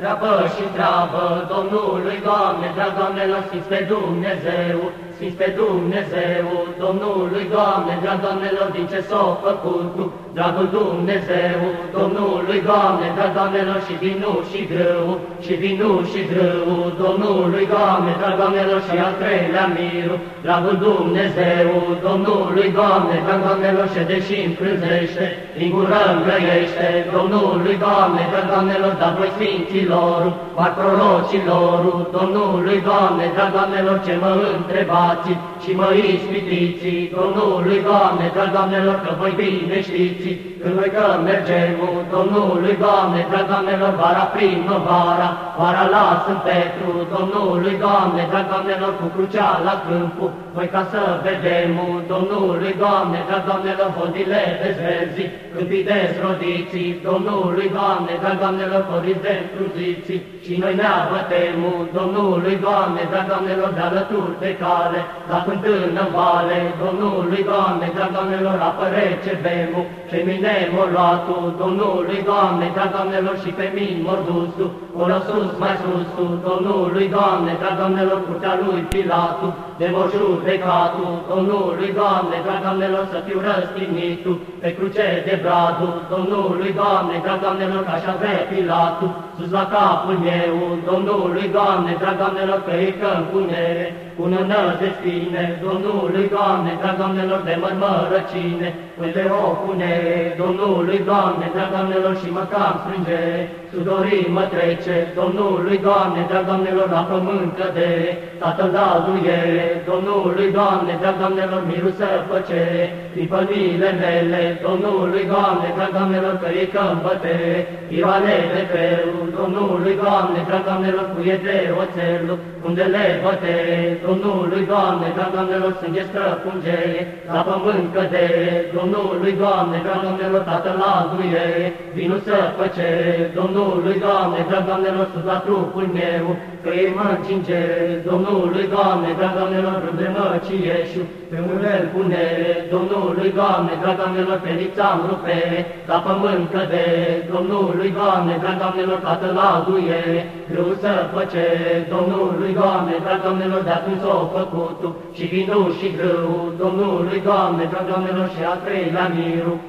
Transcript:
Treabă și treabă Domnului, Doamne, drag Doamnelor, Sfinți pe Dumnezeu, Sfinți pe Dumnezeu, Domnului, Doamne, drag Doamnelor, din ce s-a făcut cu dragul Dumnezeu, Domnului, Doamne, drag Doamnelor, și vinu și grâu, și vinu și grâu, Domnului, Doamne, drag Doamnelor, și al treilea miru, dragul Dumnezeu, Domnului, Doamne, drag Doamnelor, și deși încrânzește, din gură îngrăiește, Domnului, Doamne, drag Doamnelor, dar voi Sfinților, par prorocilor, Domnului, Doamne, drag Doamnelor, ce mă întrebați și mă ispitiți, Domnului, Doamne, drag Doamnelor, că voi bine știți, când noi că mergem, Domnului, Doamne, drag Doamnelor, vara primăvara, vara la Sfânt Petru, Domnului, Doamne, drag Doamnelor, cu crucea la câmpul, voi ca să vedem, Domnului, Doamne, drag Doamnelor, hodile dezverzi, câmpii dezrodiții, Domnului, Doamne, drag Doamnelor, coriți de încruziții, și noi ne abătem, Domnului, Doamne, drag Doamnelor, de alături de cale, la pântână vale, Domnului, Doamne, drag Doamnelor, apăre ce bemu, și mine mor luat tu, Domnului, Doamne, drag Doamnelor, și pe mine mor dus tu, o sus, mai sus tu, Domnului, Doamne, drag Doamnelor, curtea lui Pilatu, de mor judecatul, Domnului, Doamne, drag Doamnelor, să fiu răstignit tu, pe cruce de bradu, Domnului, Doamne, drag Doamnelor, ca așa vrea Pilatu, sus la capul meu, Domnului, Doamne, drag Doamnelor, că e că punere, până de spine, Domnului, Doamne, drag Doamnelor, de mărmărăcine, unde o pune, Domnului, Doamne, drag Doamnelor, și mă cam strânge, sudorii mă trece, Domnului, Doamne, drag Doamnelor, la pământ căde, Tatăl daduie, Domnului, Doamne, drag Doamnelor, miru să făce, pripănile mele, Domnului, Doamne, drag Doamnelor, că e cămbăte, Ioane de peu, Domnului, Doamne, drag Doamnelor, cu e de oțel, unde le băte, Domnului, Doamne, drag Doamnelor, sânge străpunge, la pământ căde, Domnului, Doamne, drag Doamnelor, Tatăl aduie, vinu să făce, Domnului, Doamne, drag Doamnelor, sus la trupul meu, că e mă încinge, Domnului, Doamne, drag Doamnelor, râde mă cieșu, pe mânel pune, Domnului, Doamne, drag Doamnelor, pe lița-mi rupe, la pământ căde, Domnului, Doamne, drag Doamnelor, Tatăl aduie, greu să făce, Domnului, Doamne, drag Doamnelor, de atunci s-o făcut și vinu și grâu, Domnului, Doamne, drag Doamnelor, și a treilea miru,